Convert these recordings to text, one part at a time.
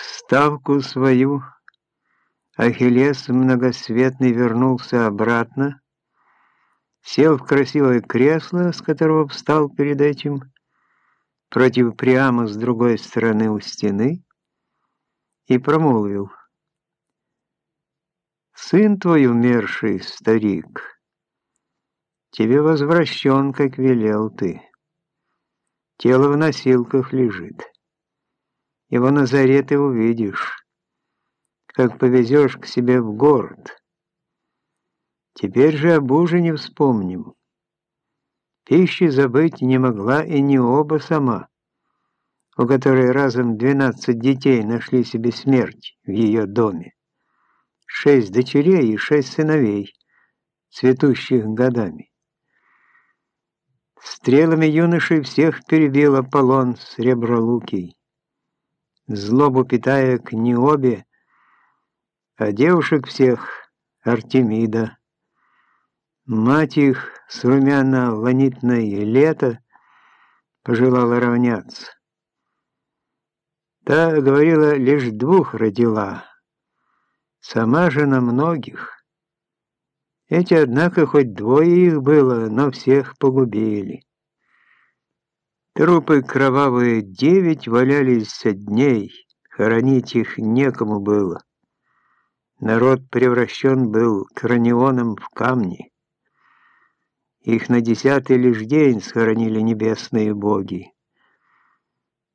ставку свою Ахиллес многосветный вернулся обратно, сел в красивое кресло, с которого встал перед этим, против Приама с другой стороны у стены, и промолвил. «Сын твой умерший, старик, тебе возвращен, как велел ты. Тело в носилках лежит. Его на заре ты увидишь, как повезешь к себе в город. Теперь же об ужине вспомним. Пищи забыть не могла и не оба сама, у которой разом двенадцать детей нашли себе смерть в ее доме. Шесть дочерей и шесть сыновей, цветущих годами. Стрелами юношей всех перебил Аполлон сребролукий злобу питая к Необе, а девушек всех Артемида. Мать их с румяно-ланитной лето пожелала равняться. Та, говорила, лишь двух родила, сама же на многих. Эти, однако, хоть двое их было, но всех погубили. Трупы кровавые девять валялись со дней, хоронить их некому было. Народ превращен был кранионом в камни. Их на десятый лишь день схоронили небесные боги.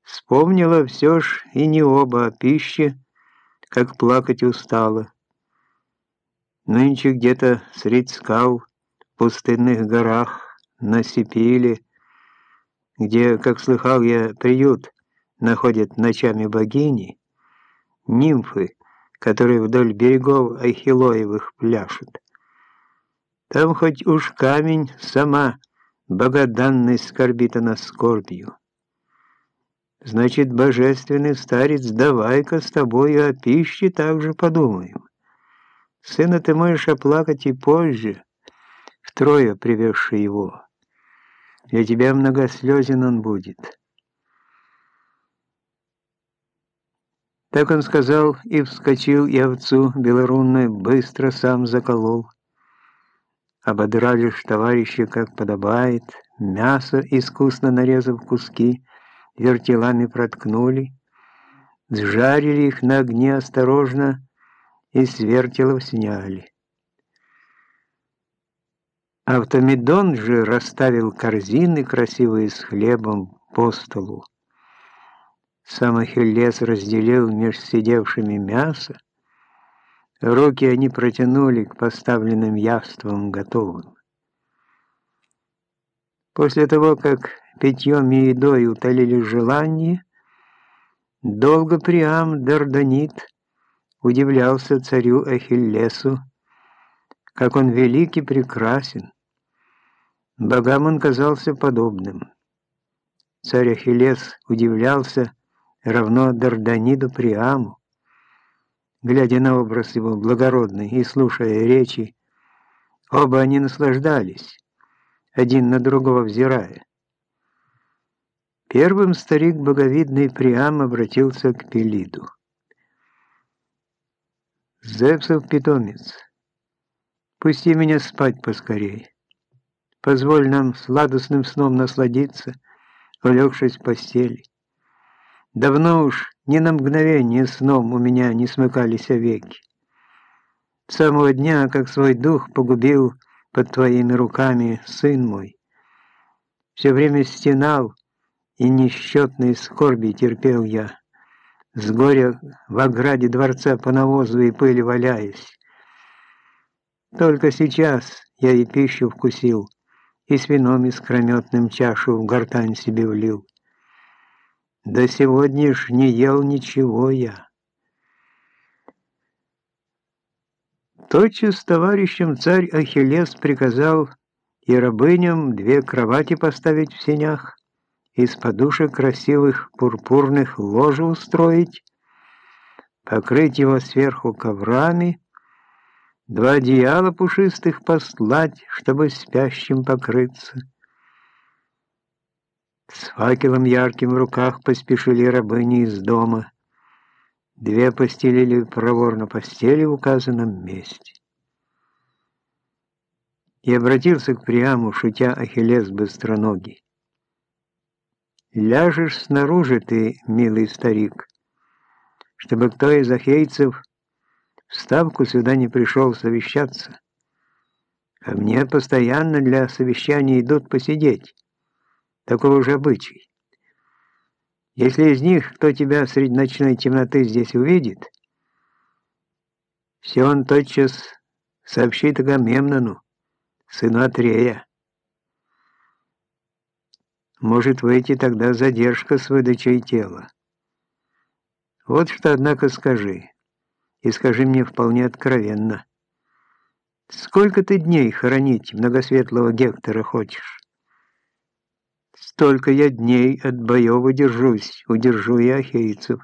Вспомнила все ж и не оба о пище, как плакать устала. Нынче где-то средь скал, в пустынных горах, на где, как слыхал я, приют находят ночами богини, нимфы, которые вдоль берегов Ахиллоевых пляшут. Там хоть уж камень сама богоданность скорбит она скорбью. Значит, божественный старец, давай-ка с тобою о пище также подумаем. Сына ты можешь оплакать и позже, втрое привезший его. Для тебя многослезен он будет. Так он сказал и вскочил, и овцу белорунную быстро сам заколол. Ободрали ж товарища, как подобает, мясо, искусно нарезав куски, вертелами проткнули, сжарили их на огне осторожно и с вертелов сняли. Автомедон же расставил корзины красивые с хлебом по столу. Сам Ахиллес разделил меж сидевшими мясо. Руки они протянули к поставленным явствам готовым. После того, как питьем и едой утолили желание, долго Приам Дарданит удивлялся царю Ахиллесу, как он велик и прекрасен. Богам он казался подобным. Царь Ахиллес удивлялся равно Дарданиду Приаму, глядя на образ его благородный и слушая речи, оба они наслаждались, один на другого взирая. Первым старик боговидный Приам обратился к Пелиду. «Зевсов питомец, Пусти меня спать поскорей. Позволь нам сладостным сном насладиться, улегшись в постели. Давно уж ни на мгновение сном у меня не смыкались веки. С самого дня, как свой дух погубил под твоими руками сын мой, все время стенал, и несчетные скорби терпел я, с горя в ограде дворца по навозу и пыли валяясь. Только сейчас я и пищу вкусил, и с вином искрометным чашу в гортань себе влил. До сегодня ж не ел ничего я. Тотчас товарищам царь Ахиллес приказал и рабыням две кровати поставить в сенях, из подушек красивых пурпурных ложе устроить, покрыть его сверху коврами, два одеяла пушистых послать, чтобы спящим покрыться. С факелом ярким в руках поспешили рабыни из дома. Две постелили проворно постели в указанном месте. И обратился к Приаму, шутя Ахиллес быстроногий. «Ляжешь снаружи ты, милый старик, чтобы кто из ахейцев в ставку сюда не пришел совещаться. Ко мне постоянно для совещания идут посидеть. Такой уже обычай. Если из них кто тебя среди ночной темноты здесь увидит, все он тотчас сообщит Агамемнону, сыну Атрея. Может выйти тогда задержка с выдачей тела. Вот что, однако, скажи, и скажи мне вполне откровенно. Сколько ты дней хоронить многосветлого Гектора хочешь? Столько я дней от боев удержусь, удержу и ахейцев.